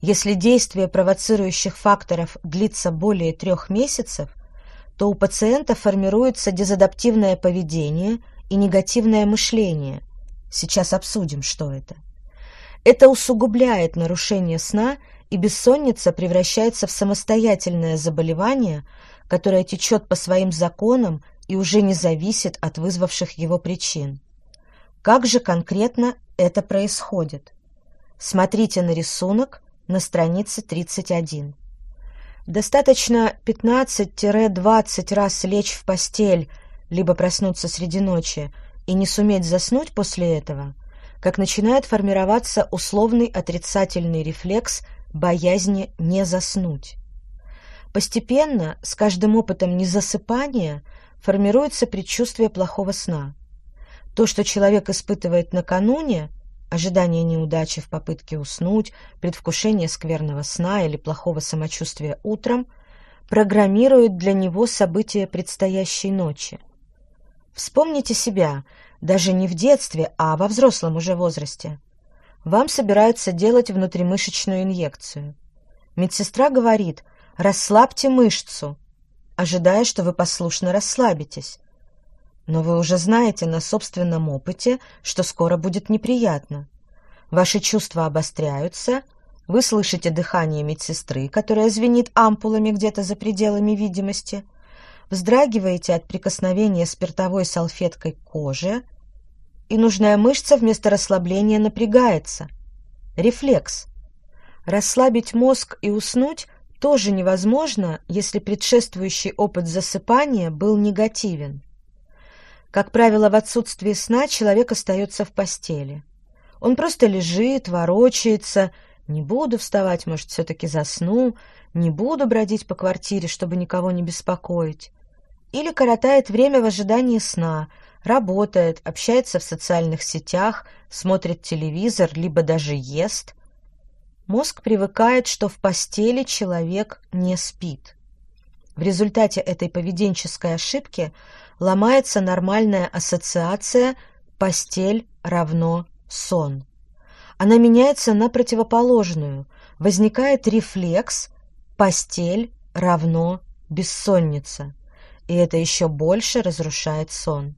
Если действие провоцирующих факторов длится более трех месяцев, то у пациента формируется дезадаптивное поведение и негативное мышление. Сейчас обсудим, что это. Это усугубляет нарушение сна, и бессонница превращается в самостоятельное заболевание, которое течет по своим законам и уже не зависит от вызвавших его причин. Как же конкретно это происходит? Смотрите на рисунок на странице 31. Достаточно 15-20 раз лечь в постель, либо проснуться среди ночи, и не суметь заснуть после этого, как начинает формироваться условный отрицательный рефлекс боязни не заснуть. Постепенно, с каждым опытом незасыпания, формируется предчувствие плохого сна. То, что человек испытывает накануне – ожидание неудачи в попытке уснуть, предвкушение скверного сна или плохого самочувствия утром программируют для него события предстоящей ночи. Вспомните себя, даже не в детстве, а во взрослом уже возрасте. Вам собираются делать внутримышечную инъекцию. Медсестра говорит «расслабьте мышцу», ожидая, что вы послушно расслабитесь. Но вы уже знаете на собственном опыте, что скоро будет неприятно. Ваши чувства обостряются, вы слышите дыхание медсестры, которая звенит ампулами где-то за пределами видимости, вздрагиваете от прикосновения спиртовой салфеткой к коже, и нужная мышца вместо расслабления напрягается. Рефлекс. Расслабить мозг и уснуть тоже невозможно, если предшествующий опыт засыпания был негативен. Как правило, в отсутствии сна человек остается в постели. Он просто лежит, ворочается, не буду вставать, может, все-таки засну, не буду бродить по квартире, чтобы никого не беспокоить. или коротает время в ожидании сна, работает, общается в социальных сетях, смотрит телевизор, либо даже ест. Мозг привыкает, что в постели человек не спит. В результате этой поведенческой ошибки ломается нормальная ассоциация «постель равно сон». Она меняется на противоположную. Возникает рефлекс «постель равно бессонница». И это еще больше разрушает сон.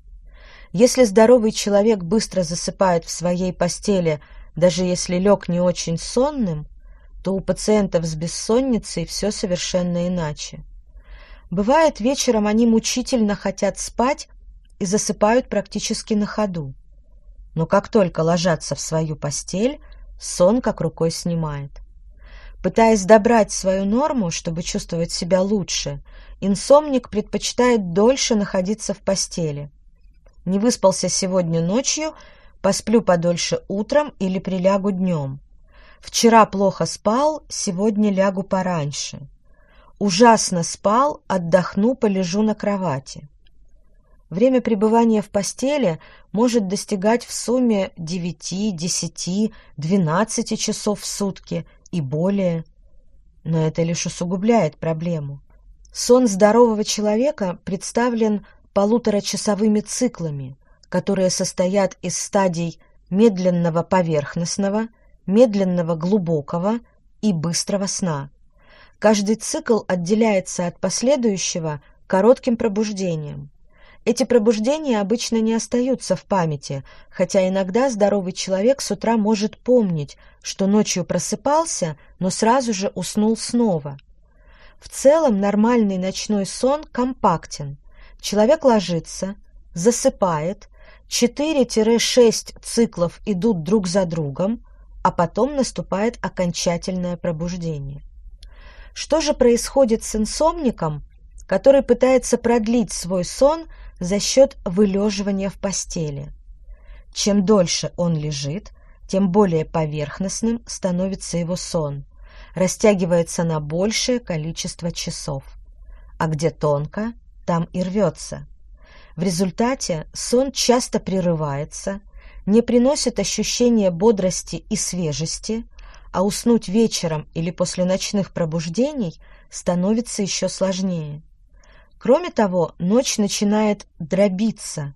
Если здоровый человек быстро засыпает в своей постели, даже если лег не очень сонным, то у пациентов с бессонницей все совершенно иначе. Бывает, вечером они мучительно хотят спать и засыпают практически на ходу. Но как только ложатся в свою постель, сон как рукой снимает. Пытаясь добрать свою норму, чтобы чувствовать себя лучше, инсомник предпочитает дольше находиться в постели. Не выспался сегодня ночью, посплю подольше утром или прилягу днем. Вчера плохо спал, сегодня лягу пораньше. Ужасно спал, отдохну, полежу на кровати. Время пребывания в постели может достигать в сумме 9, 10, 12 часов в сутки и более. Но это лишь усугубляет проблему. Сон здорового человека представлен полуторачасовыми циклами, которые состоят из стадий медленного поверхностного, медленного глубокого и быстрого сна. Каждый цикл отделяется от последующего коротким пробуждением. Эти пробуждения обычно не остаются в памяти, хотя иногда здоровый человек с утра может помнить, что ночью просыпался, но сразу же уснул снова. В целом нормальный ночной сон компактен. Человек ложится, засыпает, 4-6 циклов идут друг за другом, а потом наступает окончательное пробуждение. Что же происходит с инсомником, который пытается продлить свой сон за счет вылеживания в постели? Чем дольше он лежит, тем более поверхностным становится его сон, растягивается на большее количество часов. А где тонко, там и рвется. В результате сон часто прерывается, не приносит ощущения бодрости и свежести, а уснуть вечером или после ночных пробуждений становится еще сложнее. Кроме того, ночь начинает дробиться.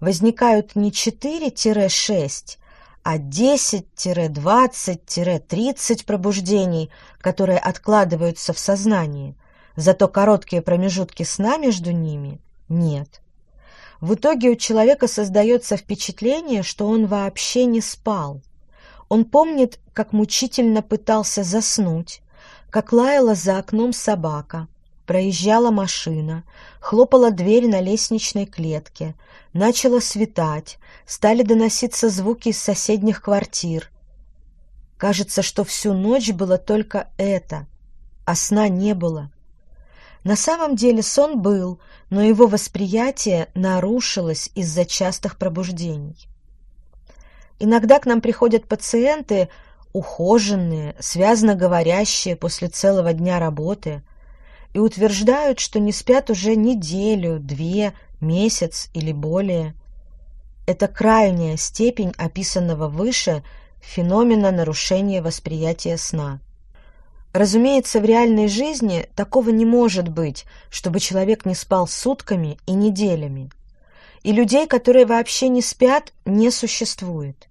Возникают не 4-6, а 10-20-30 пробуждений, которые откладываются в сознании. Зато короткие промежутки сна между ними нет. В итоге у человека создается впечатление, что он вообще не спал. Он помнит, как мучительно пытался заснуть, как лаяла за окном собака, проезжала машина, хлопала дверь на лестничной клетке, начало светать, стали доноситься звуки из соседних квартир. Кажется, что всю ночь было только это, а сна не было. На самом деле сон был, но его восприятие нарушилось из-за частых пробуждений. Иногда к нам приходят пациенты, ухоженные, связно говорящие после целого дня работы, и утверждают, что не спят уже неделю, две, месяц или более. Это крайняя степень описанного выше феномена нарушения восприятия сна. Разумеется, в реальной жизни такого не может быть, чтобы человек не спал сутками и неделями и людей, которые вообще не спят, не существует.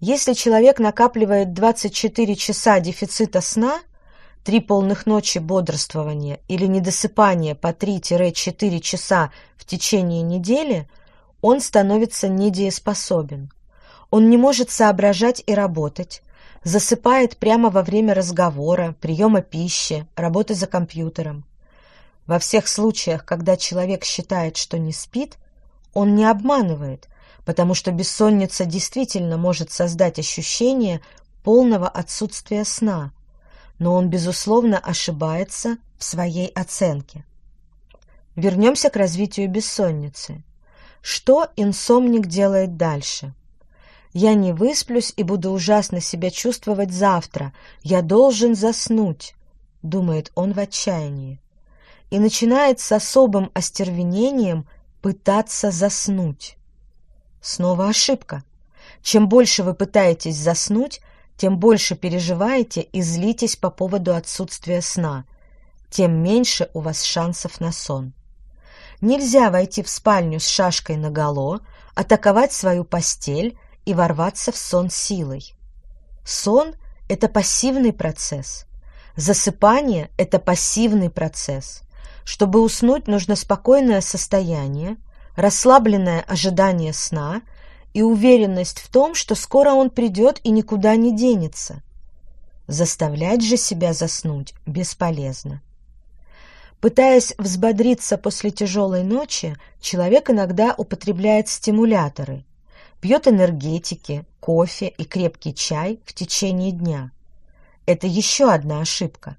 Если человек накапливает 24 часа дефицита сна, три полных ночи бодрствования или недосыпания по 3-4 часа в течение недели, он становится недееспособен. Он не может соображать и работать, засыпает прямо во время разговора, приема пищи, работы за компьютером. Во всех случаях, когда человек считает, что не спит – он не обманывает, потому что бессонница действительно может создать ощущение полного отсутствия сна, но он, безусловно, ошибается в своей оценке. Вернемся к развитию бессонницы. Что инсомник делает дальше? Я не высплюсь и буду ужасно себя чувствовать завтра. Я должен заснуть, думает он в отчаянии. и начинает с особым остервенением пытаться заснуть. Снова ошибка. Чем больше вы пытаетесь заснуть, тем больше переживаете и злитесь по поводу отсутствия сна, тем меньше у вас шансов на сон. Нельзя войти в спальню с шашкой наголо, атаковать свою постель и ворваться в сон силой. Сон – это пассивный процесс. Засыпание – это пассивный процесс. Чтобы уснуть, нужно спокойное состояние, расслабленное ожидание сна и уверенность в том, что скоро он придет и никуда не денется. Заставлять же себя заснуть бесполезно. Пытаясь взбодриться после тяжелой ночи, человек иногда употребляет стимуляторы, пьет энергетики, кофе и крепкий чай в течение дня. Это еще одна ошибка.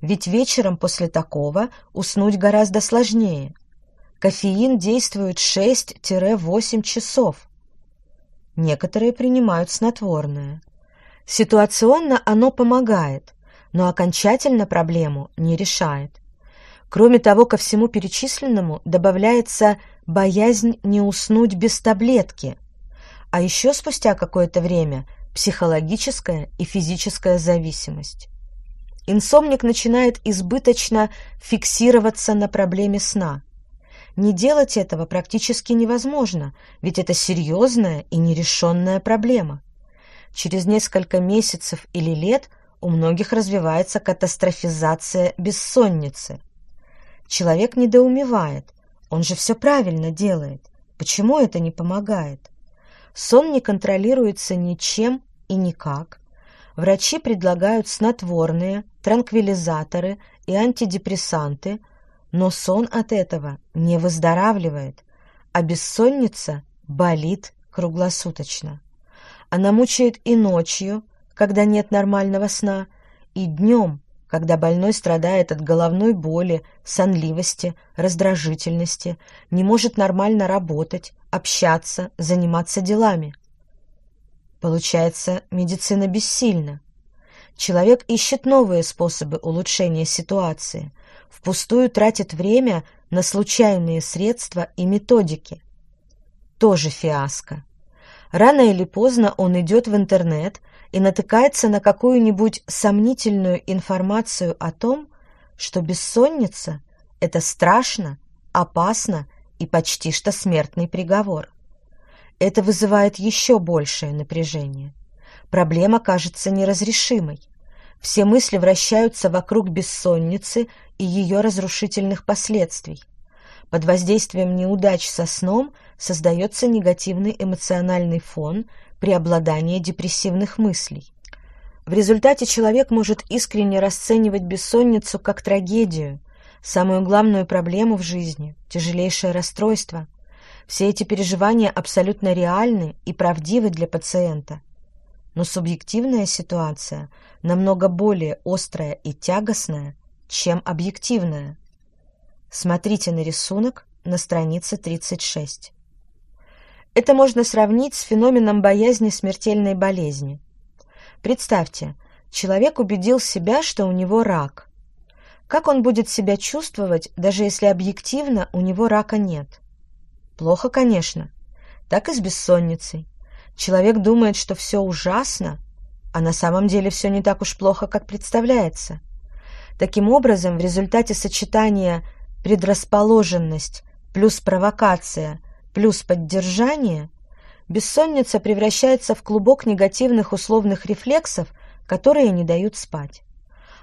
Ведь вечером после такого уснуть гораздо сложнее. Кофеин действует 6-8 часов, Некоторые принимают снотворное. Ситуационно оно помогает, но окончательно проблему не решает. Кроме того, ко всему перечисленному добавляется боязнь не уснуть без таблетки, а еще спустя какое-то время психологическая и физическая зависимость. Инсомник начинает избыточно фиксироваться на проблеме сна. Не делать этого практически невозможно, ведь это серьезная и нерешенная проблема. Через несколько месяцев или лет у многих развивается катастрофизация бессонницы. Человек недоумевает, он же все правильно делает, почему это не помогает? Сон не контролируется ничем и никак. Врачи предлагают снотворные, транквилизаторы и антидепрессанты – но сон от этого не выздоравливает, а бессонница болит круглосуточно. Она мучает и ночью, когда нет нормального сна, и днем, когда больной страдает от головной боли, сонливости, раздражительности, не может нормально работать, общаться, заниматься делами. Получается, медицина бессильна. Человек ищет новые способы улучшения ситуации, впустую тратит время на случайные средства и методики. Тоже фиаско. Рано или поздно он идет в интернет и натыкается на какую-нибудь сомнительную информацию о том, что бессонница – это страшно, опасно и почти что смертный приговор. Это вызывает еще большее напряжение. Проблема кажется неразрешимой. Все мысли вращаются вокруг бессонницы и ее разрушительных последствий. Под воздействием неудач со сном создается негативный эмоциональный фон преобладания депрессивных мыслей. В результате человек может искренне расценивать бессонницу как трагедию, самую главную проблему в жизни, тяжелейшее расстройство. Все эти переживания абсолютно реальны и правдивы для пациента. Но субъективная ситуация намного более острая и тягостная, чем объективная. Смотрите на рисунок на странице 36. Это можно сравнить с феноменом боязни смертельной болезни. Представьте, человек убедил себя, что у него рак. Как он будет себя чувствовать, даже если объективно у него рака нет? Плохо, конечно. Так и с бессонницей. Человек думает, что все ужасно, а на самом деле все не так уж плохо, как представляется. Таким образом, в результате сочетания предрасположенность плюс провокация плюс поддержание, бессонница превращается в клубок негативных условных рефлексов, которые не дают спать.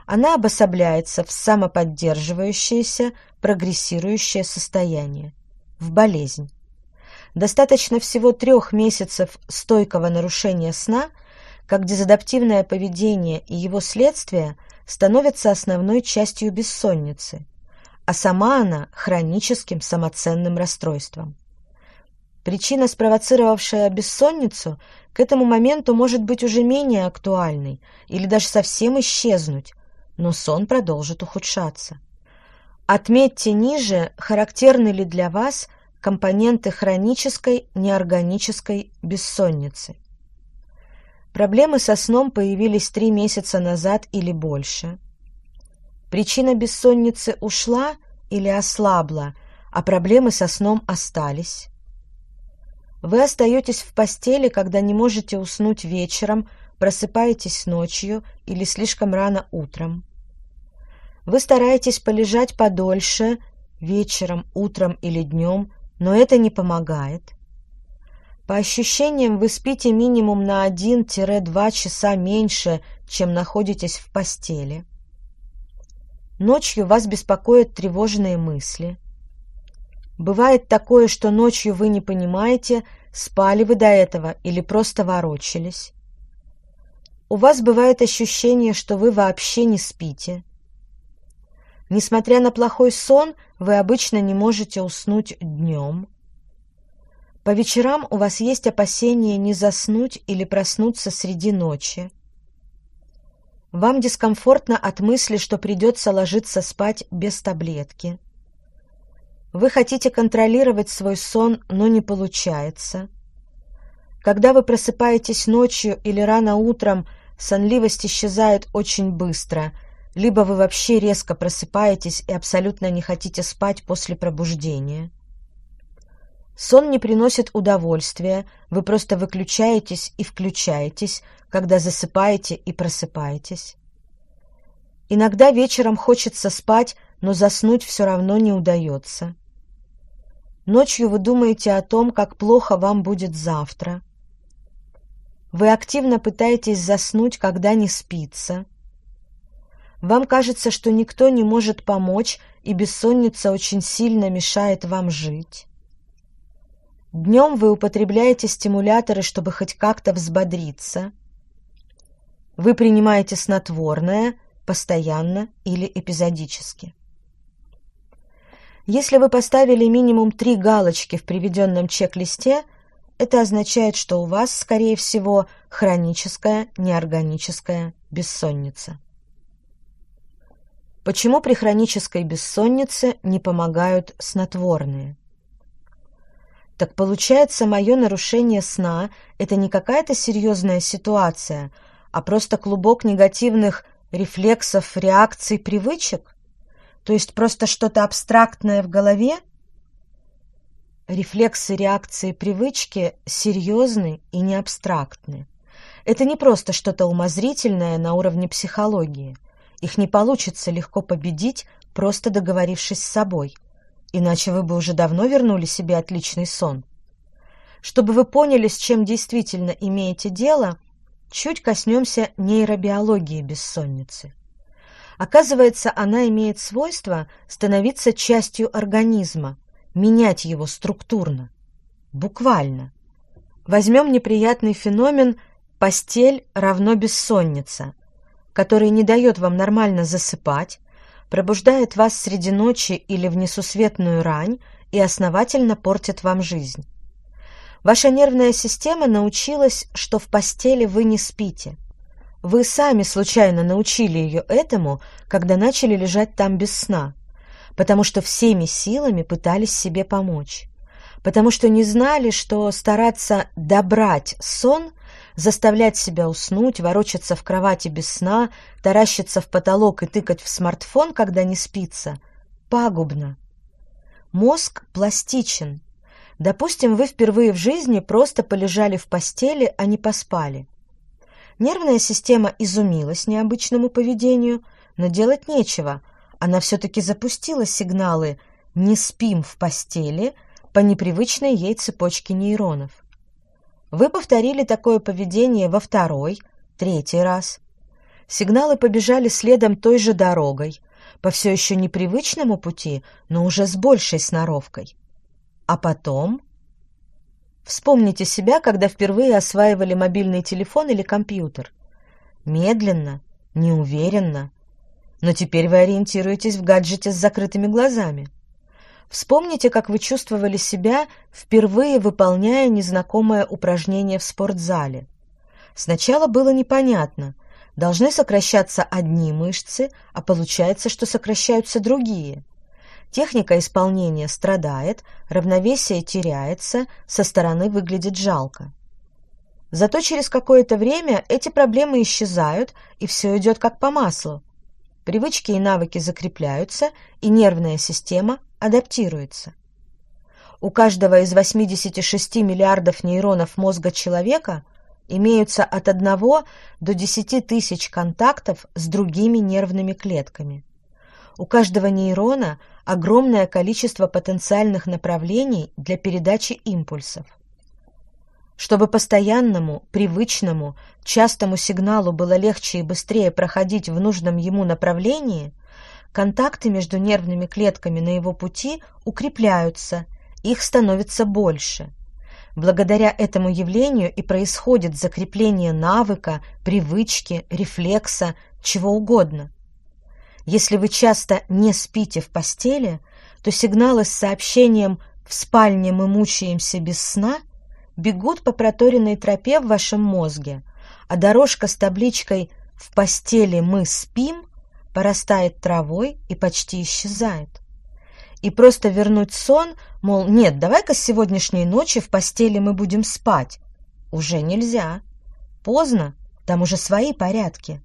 Она обособляется в самоподдерживающееся, прогрессирующее состояние, в болезнь. Достаточно всего трех месяцев стойкого нарушения сна, как дезадаптивное поведение и его следствия становится основной частью бессонницы, а сама она – хроническим самоценным расстройством. Причина, спровоцировавшая бессонницу, к этому моменту может быть уже менее актуальной или даже совсем исчезнуть, но сон продолжит ухудшаться. Отметьте ниже, характерны ли для вас компоненты хронической неорганической бессонницы. Проблемы со сном появились три месяца назад или больше. Причина бессонницы ушла или ослабла, а проблемы со сном остались. Вы остаетесь в постели, когда не можете уснуть вечером, просыпаетесь ночью или слишком рано утром. Вы стараетесь полежать подольше, вечером, утром или днем, но это не помогает. По ощущениям, вы спите минимум на 1-2 часа меньше, чем находитесь в постели. Ночью вас беспокоят тревожные мысли. Бывает такое, что ночью вы не понимаете, спали вы до этого или просто ворочались. У вас бывает ощущение, что вы вообще не спите. Несмотря на плохой сон, вы обычно не можете уснуть днем. По вечерам у вас есть опасение не заснуть или проснуться среди ночи. Вам дискомфортно от мысли, что придется ложиться спать без таблетки. Вы хотите контролировать свой сон, но не получается. Когда вы просыпаетесь ночью или рано утром, сонливость исчезает очень быстро, либо вы вообще резко просыпаетесь и абсолютно не хотите спать после пробуждения. Сон не приносит удовольствия, вы просто выключаетесь и включаетесь, когда засыпаете и просыпаетесь. Иногда вечером хочется спать, но заснуть все равно не удается. Ночью вы думаете о том, как плохо вам будет завтра. Вы активно пытаетесь заснуть, когда не спится. Вам кажется, что никто не может помочь, и бессонница очень сильно мешает вам жить. Днем вы употребляете стимуляторы, чтобы хоть как-то взбодриться. Вы принимаете снотворное постоянно или эпизодически. Если вы поставили минимум три галочки в приведенном чек-листе, это означает, что у вас, скорее всего, хроническая неорганическая бессонница. Почему при хронической бессоннице не помогают снотворные? Так получается, мое нарушение сна – это не какая-то серьезная ситуация, а просто клубок негативных рефлексов, реакций, привычек? То есть просто что-то абстрактное в голове? Рефлексы, реакции, привычки серьезны и не абстрактны. Это не просто что-то умозрительное на уровне психологии. Их не получится легко победить, просто договорившись с собой – иначе вы бы уже давно вернули себе отличный сон. Чтобы вы поняли, с чем действительно имеете дело, чуть коснемся нейробиологии бессонницы. Оказывается, она имеет свойство становиться частью организма, менять его структурно, буквально. Возьмем неприятный феномен «постель равно бессонница», который не дает вам нормально засыпать, пробуждает вас среди ночи или в несусветную рань и основательно портит вам жизнь. Ваша нервная система научилась, что в постели вы не спите. Вы сами случайно научили ее этому, когда начали лежать там без сна, потому что всеми силами пытались себе помочь, потому что не знали, что стараться добрать сон – заставлять себя уснуть, ворочаться в кровати без сна, таращиться в потолок и тыкать в смартфон, когда не спится, пагубно. Мозг пластичен. Допустим, вы впервые в жизни просто полежали в постели, а не поспали. Нервная система изумилась необычному поведению, но делать нечего. Она все-таки запустила сигналы «не спим в постели» по непривычной ей цепочке нейронов. Вы повторили такое поведение во второй, третий раз. Сигналы побежали следом той же дорогой, по все еще непривычному пути, но уже с большей сноровкой. А потом... Вспомните себя, когда впервые осваивали мобильный телефон или компьютер. Медленно, неуверенно. Но теперь вы ориентируетесь в гаджете с закрытыми глазами. Вспомните, как вы чувствовали себя, впервые выполняя незнакомое упражнение в спортзале. Сначала было непонятно. Должны сокращаться одни мышцы, а получается, что сокращаются другие. Техника исполнения страдает, равновесие теряется, со стороны выглядит жалко. Зато через какое-то время эти проблемы исчезают, и все идет как по маслу. привычки и навыки закрепляются, и нервная система адаптируется. У каждого из 86 миллиардов нейронов мозга человека имеются от 1 до 10 тысяч контактов с другими нервными клетками. У каждого нейрона огромное количество потенциальных направлений для передачи импульсов. Чтобы постоянному, привычному, частому сигналу было легче и быстрее проходить в нужном ему направлении, контакты между нервными клетками на его пути укрепляются, их становится больше. Благодаря этому явлению и происходит закрепление навыка, привычки, рефлекса, чего угодно. Если вы часто не спите в постели, то сигналы с сообщением «в спальне мы мучаемся без сна» бегут по проторенной тропе в вашем мозге, а дорожка с табличкой «в постели мы спим» порастает травой и почти исчезает. И просто вернуть сон, мол, нет, давай-ка с сегодняшней ночи в постели мы будем спать, уже нельзя. Поздно, там уже свои порядки.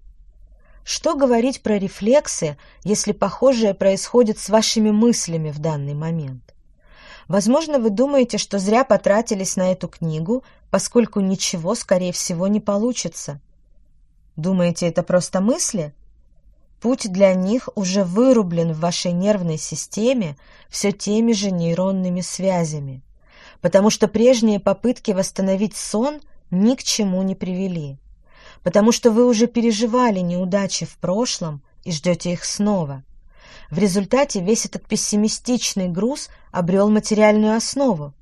Что говорить про рефлексы, если похожее происходит с вашими мыслями в данный момент? Возможно, вы думаете, что зря потратились на эту книгу, поскольку ничего, скорее всего, не получится. Думаете, это просто мысли? Путь для них уже вырублен в вашей нервной системе все теми же нейронными связями, потому что прежние попытки восстановить сон ни к чему не привели потому что вы уже переживали неудачи в прошлом и ждете их снова. В результате весь этот пессимистичный груз обрел материальную основу.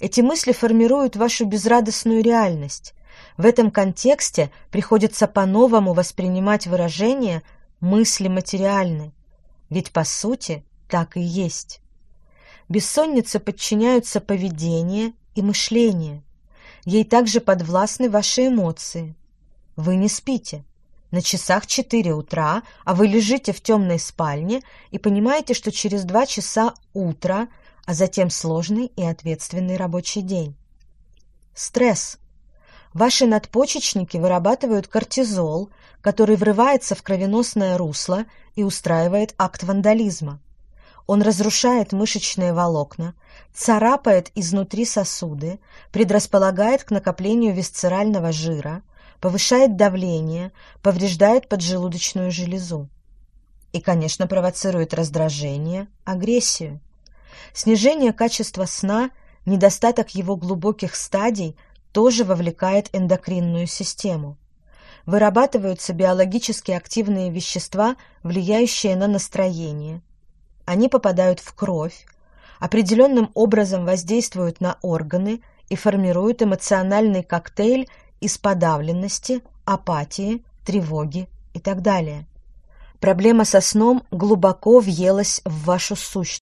Эти мысли формируют вашу безрадостную реальность. В этом контексте приходится по-новому воспринимать выражение «мысли материальны», ведь по сути так и есть. Бессоннице подчиняются поведение и мышление. Ей также подвластны ваши эмоции. Вы не спите. На часах 4 утра, а вы лежите в темной спальне и понимаете, что через 2 часа утро, а затем сложный и ответственный рабочий день. Стресс. Ваши надпочечники вырабатывают кортизол, который врывается в кровеносное русло и устраивает акт вандализма. Он разрушает мышечные волокна, царапает изнутри сосуды, предрасполагает к накоплению висцерального жира – повышает давление, повреждает поджелудочную железу. И, конечно, провоцирует раздражение, агрессию. Снижение качества сна, недостаток его глубоких стадий тоже вовлекает эндокринную систему. Вырабатываются биологически активные вещества, влияющие на настроение. Они попадают в кровь, определенным образом воздействуют на органы и формируют эмоциональный коктейль из подавленности, апатии, тревоги и так далее. Проблема со сном глубоко въелась в вашу сущность.